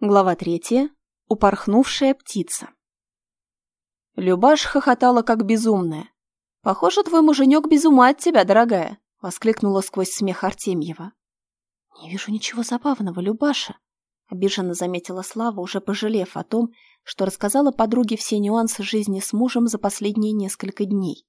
Глава третья. Упорхнувшая птица. Любаш хохотала как безумная. «Похоже, твой муженек без ума от тебя, дорогая!» — воскликнула сквозь смех Артемьева. «Не вижу ничего забавного, Любаша!» — обиженно заметила Слава, уже пожалев о том, что рассказала подруге все нюансы жизни с мужем за последние несколько дней.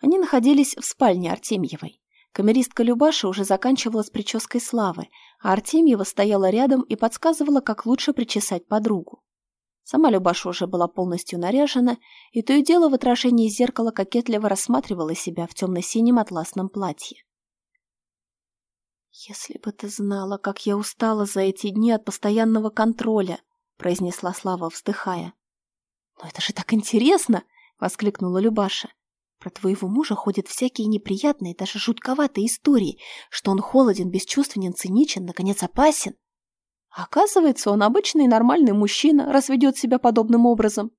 Они находились в спальне Артемьевой. Камеристка Любаша уже заканчивала с прической Славы, а Артемьева стояла рядом и подсказывала, как лучше причесать подругу. Сама Любаша уже была полностью наряжена, и то и дело в отражении зеркала кокетливо рассматривала себя в темно-синем атласном платье. «Если бы ты знала, как я устала за эти дни от постоянного контроля», — произнесла Слава, вздыхая. «Но это же так интересно!» — воскликнула Любаша. Про твоего мужа ходят всякие неприятные, даже жутковатые истории, что он холоден, бесчувственен, циничен, наконец опасен. Оказывается, он обычный нормальный мужчина, раз ведет себя подобным образом.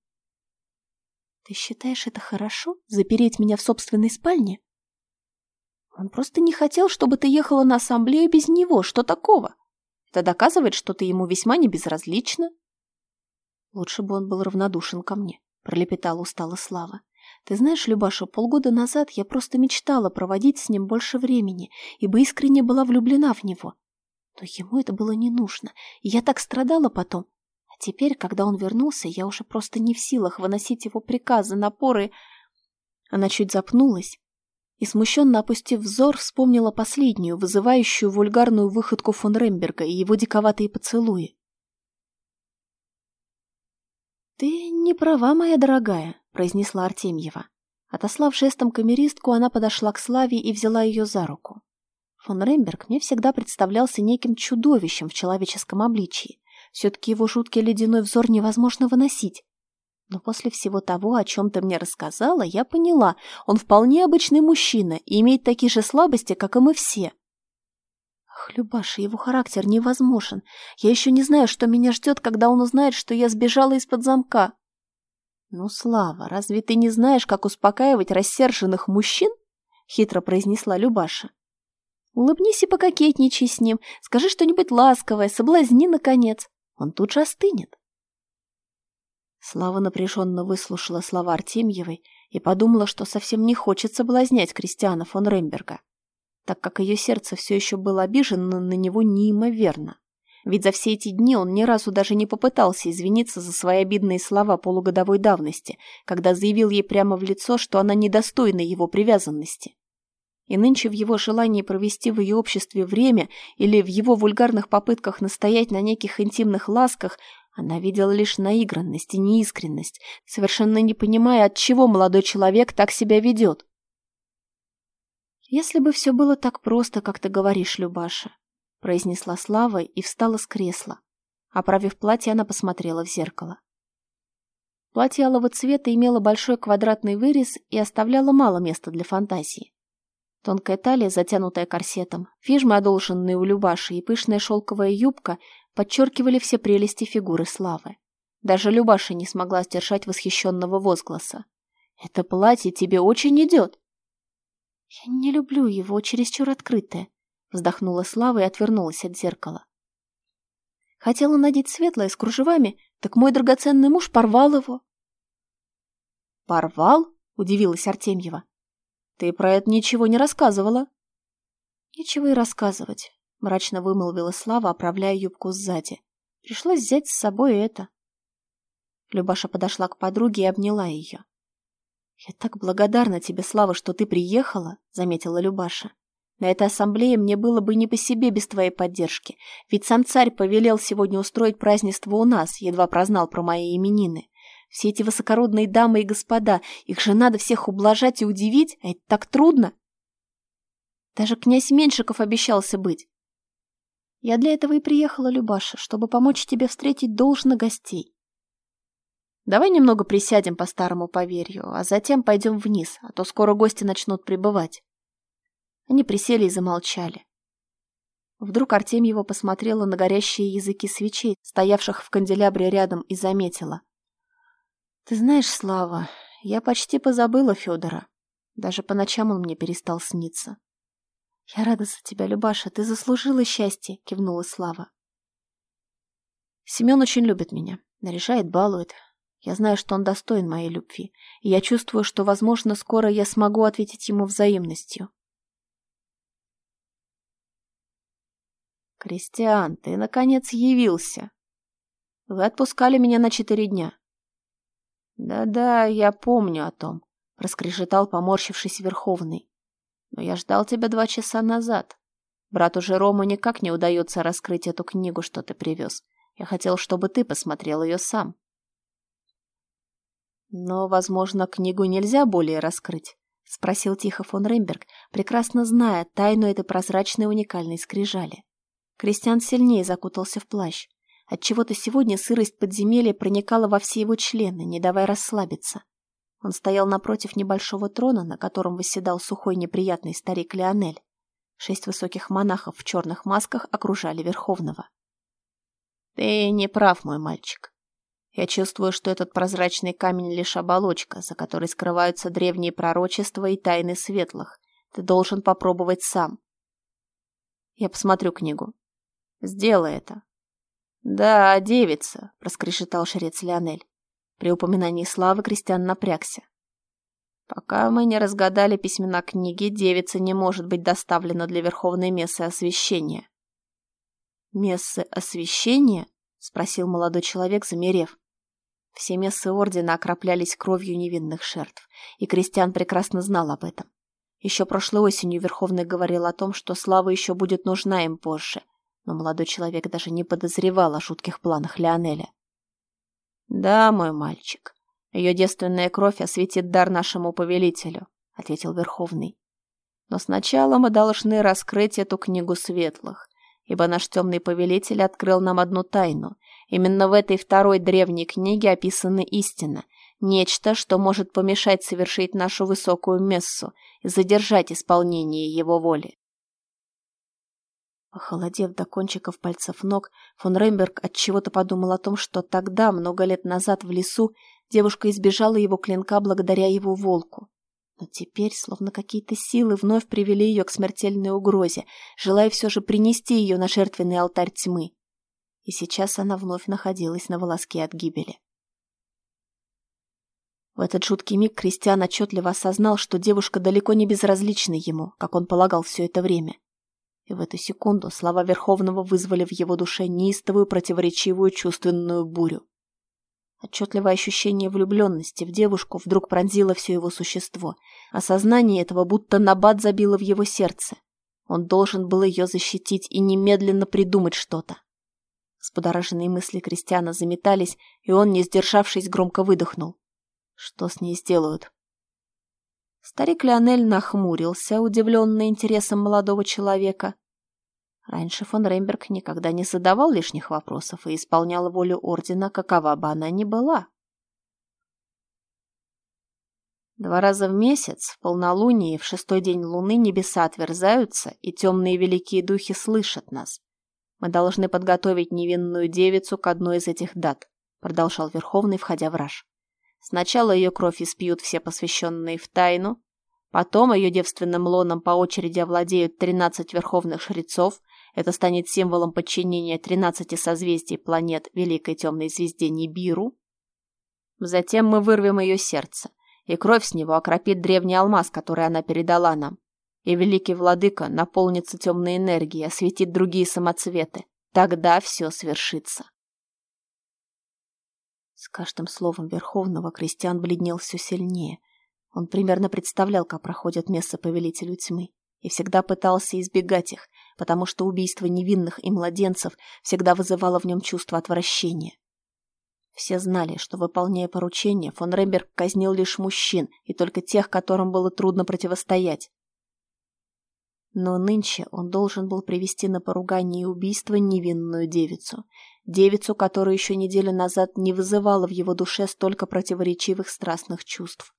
Ты считаешь это хорошо, запереть меня в собственной спальне? Он просто не хотел, чтобы ты ехала на ассамблею без него. Что такого? Это доказывает, что ты ему весьма небезразлична. Лучше бы он был равнодушен ко мне, пролепетала устало Слава. Ты знаешь, Любаша, полгода назад я просто мечтала проводить с ним больше времени, ибо искренне была влюблена в него. Но ему это было не нужно, и я так страдала потом. А теперь, когда он вернулся, я уже просто не в силах выносить его приказы, напоры. Она чуть запнулась и, смущенно опустив взор, вспомнила последнюю, вызывающую вульгарную выходку фон Ремберга и его диковатые поцелуи. «Ты не права, моя дорогая», — произнесла Артемьева. Отослав жестом камеристку, она подошла к Славе и взяла ее за руку. Фон Ремберг мне всегда представлялся неким чудовищем в человеческом обличии. Все-таки его жуткий ледяной взор невозможно выносить. Но после всего того, о чем ты мне рассказала, я поняла, он вполне обычный мужчина и имеет такие же слабости, как и мы все. Ах, Любаша, его характер невозможен. Я еще не знаю, что меня ждет, когда он узнает, что я сбежала из-под замка. Ну, Слава, разве ты не знаешь, как успокаивать рассерженных мужчин? Хитро произнесла Любаша. Улыбнись и пококетничай с ним, скажи что-нибудь ласковое, соблазни, наконец. Он тут же остынет. Слава напряженно выслушала слова Артемьевой и подумала, что совсем не хочет соблазнять Кристиана фон Ремберга так как ее сердце все еще было обижено на него неимоверно. Ведь за все эти дни он ни разу даже не попытался извиниться за свои обидные слова полугодовой давности, когда заявил ей прямо в лицо, что она недостойна его привязанности. И нынче в его желании провести в ее обществе время или в его вульгарных попытках настоять на неких интимных ласках она видела лишь наигранность и неискренность, совершенно не понимая, от чего молодой человек так себя ведет. «Если бы все было так просто, как ты говоришь, Любаша», — произнесла Слава и встала с кресла. Оправив платье, она посмотрела в зеркало. Платье алого цвета имело большой квадратный вырез и оставляло мало места для фантазии. Тонкая талия, затянутая корсетом, фижмы, одолженные у Любаши, и пышная шелковая юбка подчеркивали все прелести фигуры Славы. Даже Любаша не смогла сдержать восхищенного возгласа. «Это платье тебе очень идет!» «Я не люблю его, чересчур открытое», — вздохнула Слава и отвернулась от зеркала. Хотела надеть светлое с кружевами, так мой драгоценный муж порвал его. «Порвал?» — удивилась Артемьева. «Ты про это ничего не рассказывала». «Ничего и рассказывать», — мрачно вымолвила Слава, оправляя юбку сзади. «Пришлось взять с собой это». Любаша подошла к подруге и обняла ее. «Я так благодарна тебе, Слава, что ты приехала», — заметила Любаша. «На этой ассамблее мне было бы не по себе без твоей поддержки, ведь сам царь повелел сегодня устроить празднество у нас, едва прознал про мои именины. Все эти высокородные дамы и господа, их же надо всех ублажать и удивить, а это так трудно. Даже князь Меньшиков обещался быть. Я для этого и приехала, Любаша, чтобы помочь тебе встретить должно гостей. Давай немного присядем по старому поверью, а затем пойдем вниз, а то скоро гости начнут прибывать. Они присели и замолчали. Вдруг Артемьева посмотрела на горящие языки свечей, стоявших в канделябре рядом, и заметила. «Ты знаешь, Слава, я почти позабыла Федора. Даже по ночам он мне перестал сниться». «Я рада за тебя, Любаша, ты заслужила счастье», — кивнула Слава. Семен очень любит меня, наряжает, балует. Я знаю, что он достоин моей любви, и я чувствую, что, возможно, скоро я смогу ответить ему взаимностью. «Кристиан, ты, наконец, явился. Вы отпускали меня на четыре дня». «Да-да, я помню о том», — проскрежетал, поморщившись Верховный. «Но я ждал тебя два часа назад. Брату Жерому никак не удается раскрыть эту книгу, что ты привез. Я хотел, чтобы ты посмотрел ее сам». «Но, возможно, книгу нельзя более раскрыть», — спросил тихо фон Ремберг, прекрасно зная тайну этой прозрачной уникальной скрижали. Кристиан сильнее закутался в плащ. Отчего-то сегодня сырость подземелья проникала во все его члены, не давая расслабиться. Он стоял напротив небольшого трона, на котором восседал сухой неприятный старик Леонель. Шесть высоких монахов в черных масках окружали Верховного. «Ты не прав, мой мальчик. Я чувствую, что этот прозрачный камень лишь оболочка, за которой скрываются древние пророчества и тайны светлых. Ты должен попробовать сам. Я посмотрю книгу. Сделай это. Да, девица, проскрешетал шрец Леонель. При упоминании славы Кристиан напрягся. Пока мы не разгадали письмена книги, девица не может быть доставлена для Верховной Мессы Освящения. «Мессы Освящения?» — спросил молодой человек, замерев. Все мессы Ордена окроплялись кровью невинных жертв, и Кристиан прекрасно знал об этом. Еще прошлой осенью Верховный говорил о том, что слава еще будет нужна им позже, но молодой человек даже не подозревал о жутких планах Леонеля. «Да, мой мальчик, ее девственная кровь осветит дар нашему повелителю», — ответил Верховный. «Но сначала мы должны раскрыть эту книгу светлых, ибо наш темный повелитель открыл нам одну тайну. Именно в этой второй древней книге описана истина, нечто, что может помешать совершить нашу высокую мессу и задержать исполнение его воли. Охолодев до кончиков пальцев ног, фон Ремберг отчего-то подумал о том, что тогда, много лет назад в лесу, девушка избежала его клинка благодаря его волку. Но теперь, словно какие-то силы, вновь привели ее к смертельной угрозе, желая все же принести ее на жертвенный алтарь тьмы. И сейчас она вновь находилась на волоске от гибели. В этот жуткий миг Кристиан отчетливо осознал, что девушка далеко не безразлична ему, как он полагал все это время. И в эту секунду слова Верховного вызвали в его душе неистовую противоречивую чувственную бурю. Отчетливое ощущение влюбленности в девушку вдруг пронзило все его существо. Осознание этого будто набат забило в его сердце. Он должен был ее защитить и немедленно придумать что-то. Сподороженные мысли Кристиана заметались, и он, не сдержавшись, громко выдохнул. Что с ней сделают? Старик Леонель нахмурился, удивленный интересом молодого человека. Раньше фон Ремберг никогда не задавал лишних вопросов и исполнял волю ордена, какова бы она ни была. Два раза в месяц, в полнолуние, в шестой день луны небеса отверзаются, и темные великие духи слышат нас. Мы должны подготовить невинную девицу к одной из этих дат, продолжал Верховный, входя в раж. Сначала ее кровь испьют все посвященные в тайну, потом ее девственным лоном по очереди овладеют 13 верховных жрецов, это станет символом подчинения 13 созвездий планет Великой Темной Звезде Нибиру. Затем мы вырвем ее сердце, и кровь с него окропит древний алмаз, который она передала нам. И великий владыка наполнится темной энергией, осветит другие самоцветы. Тогда все свершится. С каждым словом Верховного Кристиан бледнел все сильнее. Он примерно представлял, как проходят место повелителю тьмы, и всегда пытался избегать их, потому что убийство невинных и младенцев всегда вызывало в нем чувство отвращения. Все знали, что, выполняя поручение, фон Ремберг казнил лишь мужчин и только тех, которым было трудно противостоять. Но нынче он должен был привести на поругание и убийство невинную девицу. Девицу, которая еще неделю назад не вызывала в его душе столько противоречивых страстных чувств.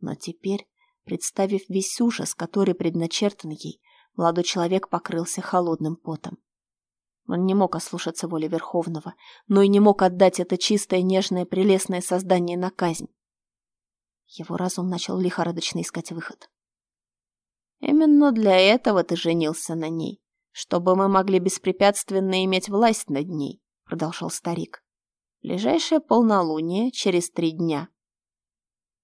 Но теперь, представив весь ужас, который предначертан ей, молодой человек покрылся холодным потом. Он не мог ослушаться воли Верховного, но и не мог отдать это чистое, нежное, прелестное создание на казнь. Его разум начал лихорадочно искать выход. Именно для этого ты женился на ней, чтобы мы могли беспрепятственно иметь власть над ней, продолжал старик. Ближайшее полнолуние через три дня.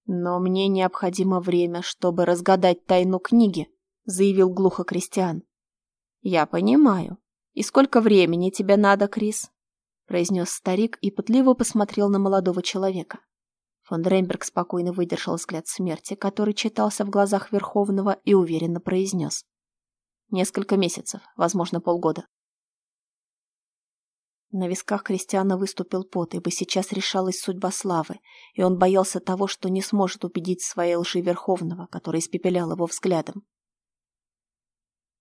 Но мне необходимо время, чтобы разгадать тайну книги, заявил глухо Кристиан. Я понимаю. И сколько времени тебе надо, Крис? произнес старик и пытливо посмотрел на молодого человека. Фон Ремберг спокойно выдержал взгляд смерти, который читался в глазах Верховного, и уверенно произнес. «Несколько месяцев, возможно, полгода». На висках Кристиана выступил пот, ибо сейчас решалась судьба Славы, и он боялся того, что не сможет убедить своей лжи Верховного, который испепелял его взглядом.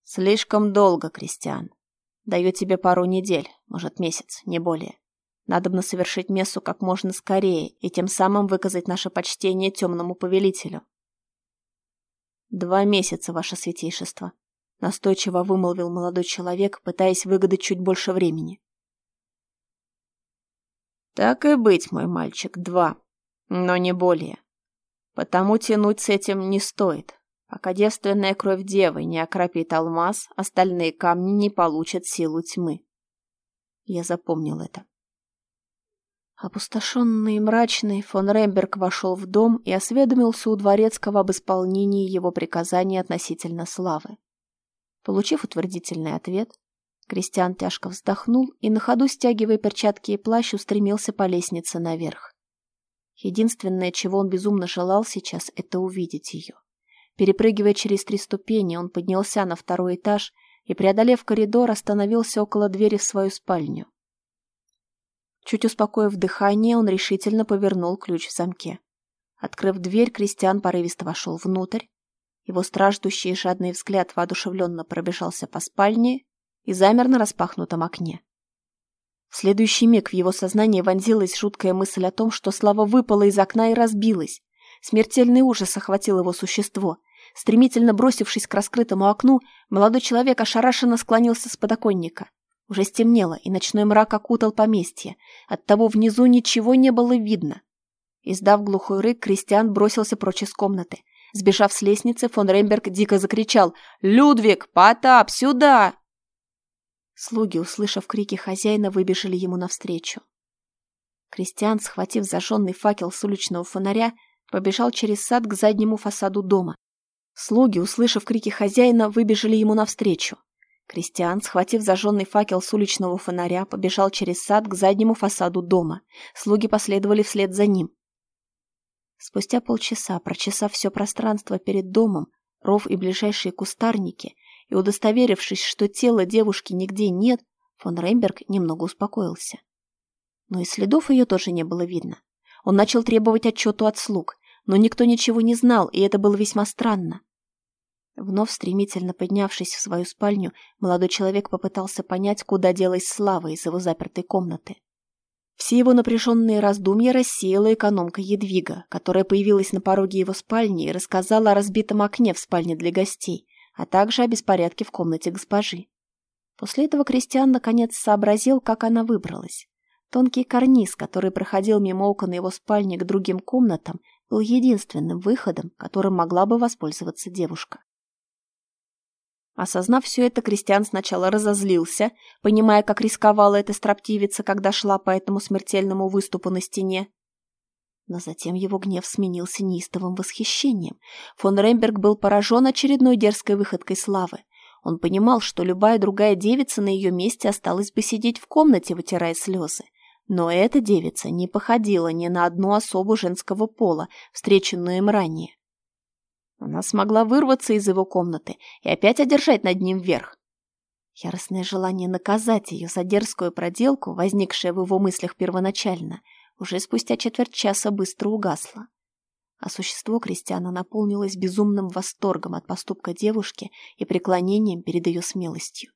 «Слишком долго, Кристиан. Даю тебе пару недель, может, месяц, не более. Надобно совершить мессу как можно скорее и тем самым выказать наше почтение темному повелителю. «Два месяца, ваше святейшество», — настойчиво вымолвил молодой человек, пытаясь выгадать чуть больше времени. «Так и быть, мой мальчик, два, но не более. Потому тянуть с этим не стоит. Пока девственная кровь девы не окропит алмаз, остальные камни не получат силу тьмы». Я запомнил это. Опустошенный и мрачный, фон Ремберг вошел в дом и осведомился у дворецкого об исполнении его приказаний относительно славы. Получив утвердительный ответ, Кристиан тяжко вздохнул и на ходу, стягивая перчатки и плащ, устремился по лестнице наверх. Единственное, чего он безумно желал сейчас, это увидеть ее. Перепрыгивая через три ступени, он поднялся на второй этаж и, преодолев коридор, остановился около двери в свою спальню. Чуть успокоив дыхание, он решительно повернул ключ в замке. Открыв дверь, Кристиан порывисто вошел внутрь. Его страждущий и жадный взгляд воодушевленно пробежался по спальне и замер на распахнутом окне. В следующий миг в его сознании вонзилась жуткая мысль о том, что Слава выпала из окна и разбилась. Смертельный ужас охватил его существо. Стремительно бросившись к раскрытому окну, молодой человек ошарашенно склонился с подоконника. Уже стемнело, и ночной мрак окутал поместье. Оттого внизу ничего не было видно. Издав глухой рык, Кристиан бросился прочь из комнаты. Сбежав с лестницы, фон Ремберг дико закричал «Людвиг! Потап! Сюда!» Слуги, услышав крики хозяина, выбежали ему навстречу. Кристиан, схватив зажженный факел с уличного фонаря, побежал через сад к заднему фасаду дома. Слуги, услышав крики хозяина, выбежали ему навстречу. Кристиан, схватив зажженный факел с уличного фонаря, побежал через сад к заднему фасаду дома. Слуги последовали вслед за ним. Спустя полчаса, прочесав все пространство перед домом, ров и ближайшие кустарники, и удостоверившись, что тела девушки нигде нет, фон Рейнберг немного успокоился. Но и следов ее тоже не было видно. Он начал требовать отчету от слуг, но никто ничего не знал, и это было весьма странно. Вновь стремительно поднявшись в свою спальню, молодой человек попытался понять, куда делась Слава из его запертой комнаты. Все его напряженные раздумья рассеяла экономка Едвига, которая появилась на пороге его спальни и рассказала о разбитом окне в спальне для гостей, а также о беспорядке в комнате госпожи. После этого Кристиан наконец сообразил, как она выбралась. Тонкий карниз, который проходил мимо окон его спальни к другим комнатам, был единственным выходом, которым могла бы воспользоваться девушка. Осознав все это, Кристиан сначала разозлился, понимая, как рисковала эта строптивица, когда шла по этому смертельному выступу на стене. Но затем его гнев сменился неистовым восхищением. Фон Ремберг был поражен очередной дерзкой выходкой славы. Он понимал, что любая другая девица на ее месте осталась бы сидеть в комнате, вытирая слезы. Но эта девица не походила ни на одну особу женского пола, встреченную им ранее. Она смогла вырваться из его комнаты и опять одержать над ним верх. Яростное желание наказать ее за дерзкую проделку, возникшее в его мыслях первоначально, уже спустя четверть часа быстро угасло. А существо Кристиана наполнилось безумным восторгом от поступка девушки и преклонением перед ее смелостью.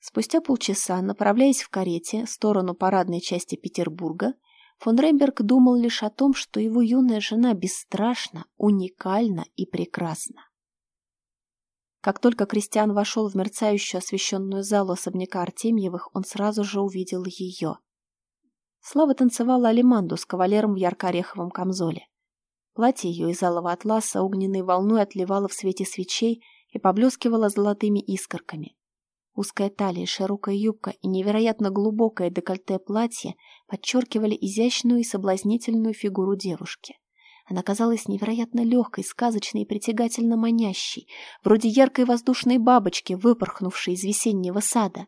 Спустя полчаса, направляясь в карете в сторону парадной части Петербурга, Фон Ремберг думал лишь о том, что его юная жена бесстрашна, уникальна и прекрасна. Как только Кристиан вошел в мерцающую освещенную залу особняка Артемьевых, он сразу же увидел ее. Слава танцевала алиманду с кавалером в ярко-ореховом камзоле. Платье ее из алого атласа огненной волной отливало в свете свечей и поблескивало золотыми искорками. Узкая талия, широкая юбка и невероятно глубокое декольте платье подчеркивали изящную и соблазнительную фигуру девушки. Она казалась невероятно легкой, сказочной и притягательно манящей, вроде яркой воздушной бабочки, выпорхнувшей из весеннего сада.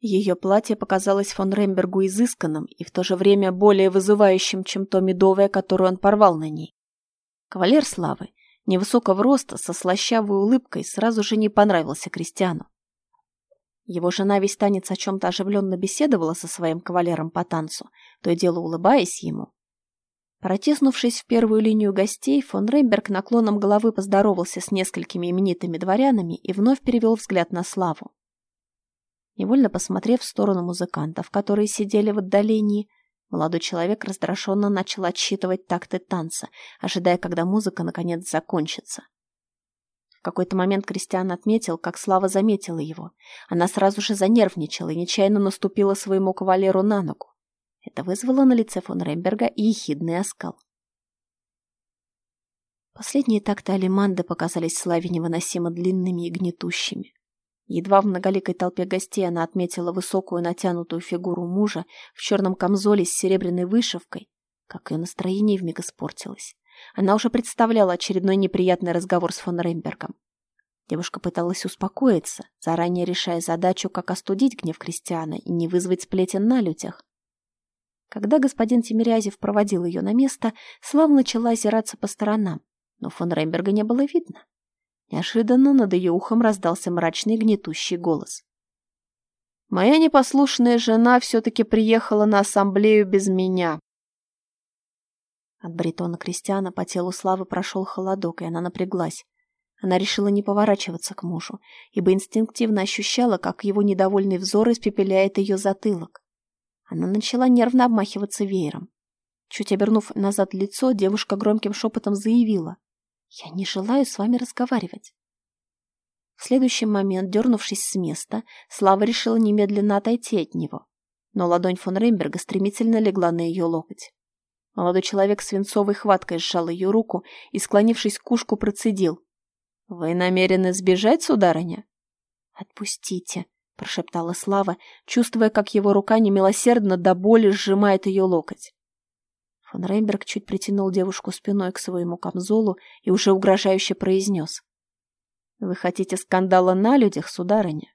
Ее платье показалось фон Рембергу изысканным и в то же время более вызывающим, чем то медовое, которое он порвал на ней. Кавалер славы, невысокого роста, со слащавой улыбкой, сразу же не понравился Кристиану. Его жена весь танец о чем-то оживленно беседовала со своим кавалером по танцу, то и дело улыбаясь ему. Протиснувшись в первую линию гостей, фон Ремберг наклоном головы поздоровался с несколькими именитыми дворянами и вновь перевел взгляд на Славу. Невольно посмотрев в сторону музыкантов, которые сидели в отдалении, молодой человек раздраженно начал отсчитывать такты танца, ожидая, когда музыка наконец закончится. В какой-то момент Кристиан отметил, как Слава заметила его. Она сразу же занервничала и нечаянно наступила своему кавалеру на ногу. Это вызвало на лице фон Ремберга ехидный оскал. Последние такты Алиманды показались Славе невыносимо длинными и гнетущими. Едва в многоликой толпе гостей она отметила высокую натянутую фигуру мужа в черном камзоле с серебряной вышивкой, как ее настроение вмиг испортилось. Она уже представляла очередной неприятный разговор с фон Рембергом. Девушка пыталась успокоиться, заранее решая задачу, как остудить гнев Кристиана и не вызвать сплетен на людях. Когда господин Тимирязев проводил ее на место, Слава начала озираться по сторонам, но фон Ремберга не было видно. Неожиданно над ее ухом раздался мрачный гнетущий голос. «Моя непослушная жена все-таки приехала на ассамблею без меня». От баритона Кристиана по телу Славы прошел холодок, и она напряглась. Она решила не поворачиваться к мужу, ибо инстинктивно ощущала, как его недовольный взор испепеляет ее затылок. Она начала нервно обмахиваться веером. Чуть обернув назад лицо, девушка громким шепотом заявила. «Я не желаю с вами разговаривать». В следующий момент, дернувшись с места, Слава решила немедленно отойти от него. Но ладонь фон Ремберга стремительно легла на ее локоть. Молодой человек свинцовой хваткой сжал ее руку и, склонившись к ушку, процедил. «Вы намерены сбежать, сударыня?» «Отпустите», прошептала Слава, чувствуя, как его рука немилосердно до боли сжимает ее локоть. Фон Рейнберг чуть притянул девушку спиной к своему камзолу и уже угрожающе произнес. «Вы хотите скандала на людях, сударыня?»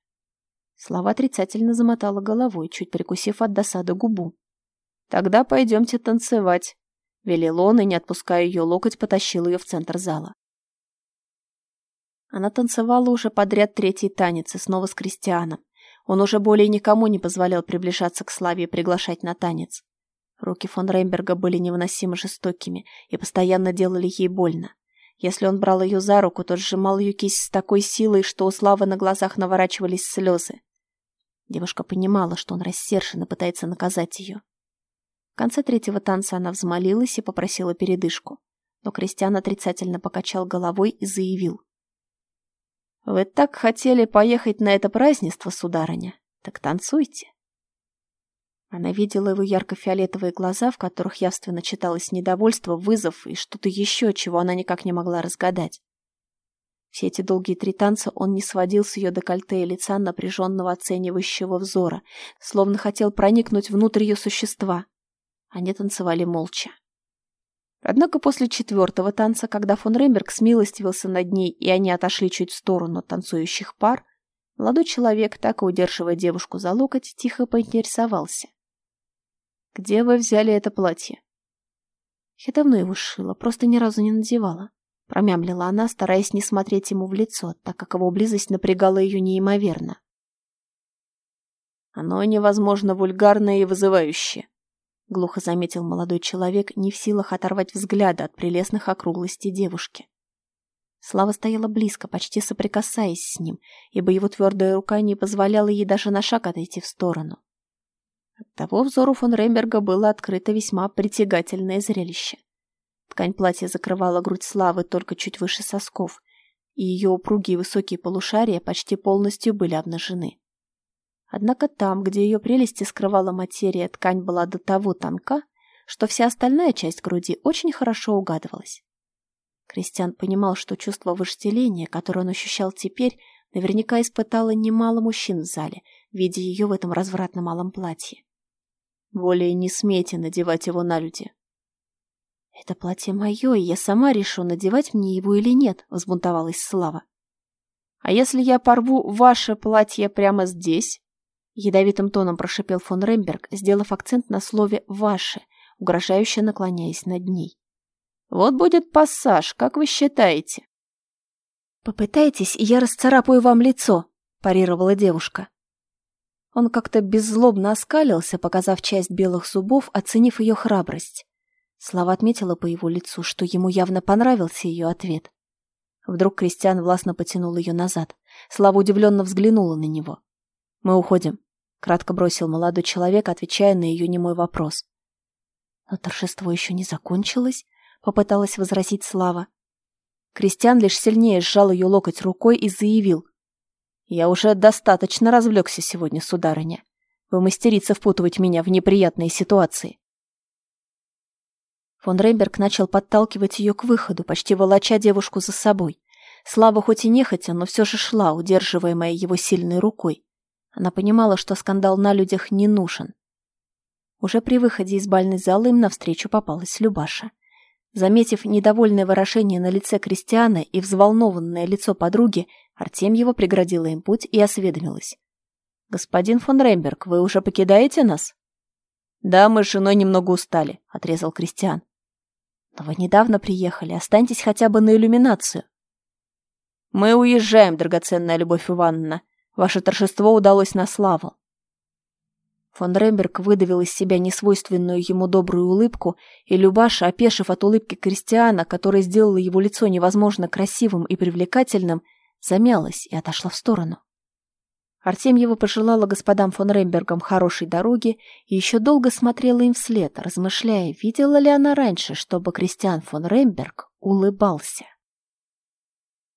Слава отрицательно замотала головой, чуть прикусив от досады губу. «Тогда пойдемте танцевать», — велел он и, не отпуская ее локоть, потащил ее в центр зала. Она танцевала уже подряд третий танец и снова с Кристианом, он уже более никому не позволял приближаться к Славе и приглашать на танец. Руки фон Рейнберга были невыносимо жестокими и постоянно делали ей больно. Если он брал ее за руку, то сжимал ее кисть с такой силой, что у Славы на глазах наворачивались слезы. Девушка понимала, что он рассержен и пытается наказать ее. В конце третьего танца она взмолилась и попросила передышку, но Кристиан отрицательно покачал головой и заявил. Вы так хотели поехать на это празднество, сударыня? Так танцуйте. Она видела его ярко-фиолетовые глаза, в которых явственно читалось недовольство, вызов и что-то еще, чего она никак не могла разгадать. Все эти долгие три танца он не сводил с ее декольте и лица напряженного оценивающего взора, словно хотел проникнуть внутрь ее существа. Они танцевали молча. Однако после четвертого танца, когда фон Ремберг смилостивился над ней, и они отошли чуть в сторону от танцующих пар, молодой человек, так и удерживая девушку за локоть, тихо поинтересовался. «Где вы взяли это платье?» «Я давно его сшила, просто ни разу не надевала», — промямлила она, стараясь не смотреть ему в лицо, так как его близость напрягала ее неимоверно. «Оно невозможно вульгарное и вызывающее», глухо заметил молодой человек, не в силах оторвать взгляда от прелестных округлостей девушки. Слава стояла близко, почти соприкасаясь с ним, ибо его твердая рука не позволяла ей даже на шаг отойти в сторону. Оттого взору фон Ремберга было открыто весьма притягательное зрелище. Ткань платья закрывала грудь Славы только чуть выше сосков, и ее упругие высокие полушария почти полностью были обнажены. Однако там, где ее прелести скрывала материя, ткань была до того тонка, что вся остальная часть груди очень хорошо угадывалась. Кристиан понимал, что чувство вожделения, которое он ощущал теперь, Наверняка испытала немало мужчин в зале, видя ее в этом развратном малом платье. Более не смейте надевать его на люди. «Это платье мое, и я сама решу, надевать мне его или нет», — взбунтовалась Слава. «А если я порву ваше платье прямо здесь?» Ядовитым тоном прошипел фон Ремберг, сделав акцент на слове «ваше», угрожающе наклоняясь над ней. «Вот будет пассаж, как вы считаете?» «Попытайтесь, и я расцарапаю вам лицо», — парировала девушка. Он как-то беззлобно оскалился, показав часть белых зубов, оценив ее храбрость. Слава отметила по его лицу, что ему явно понравился ее ответ. Вдруг Кристиан властно потянул ее назад. Слава удивленно взглянула на него. «Мы уходим», — кратко бросил молодой человек, отвечая на ее немой вопрос. «Но торжество еще не закончилось», — попыталась возразить Слава. Кристиан лишь сильнее сжал ее локоть рукой и заявил. «Я уже достаточно развлекся сегодня, сударыня. Вы мастерица впутывать меня в неприятные ситуации». Фон Рейнберг начал подталкивать ее к выходу, почти волоча девушку за собой. Слава хоть и нехотя, но все же шла, удерживаемая его сильной рукой. Она понимала, что скандал на людях не нужен. Уже при выходе из бальной залы им навстречу попалась Любаша. Заметив недовольное выражение на лице Кристиана и взволнованное лицо подруги, Артемьева преградила им путь и осведомилась. «Господин фон Ремберг, вы уже покидаете нас?» «Да, мы с женой немного устали», — отрезал Кристиан. «Но вы недавно приехали, останьтесь хотя бы на иллюминацию». «Мы уезжаем, драгоценная Любовь Ивановна. Ваше торжество удалось на славу. Фон Ремберг выдавил из себя несвойственную ему добрую улыбку, и Любаша, опешив от улыбки Кристиана, которая сделала его лицо невозможно красивым и привлекательным, замялась и отошла в сторону. Артемьева пожелала господам фон Рембергам хорошей дороги и еще долго смотрела им вслед, размышляя, видела ли она раньше, чтобы Кристиан фон Ремберг улыбался.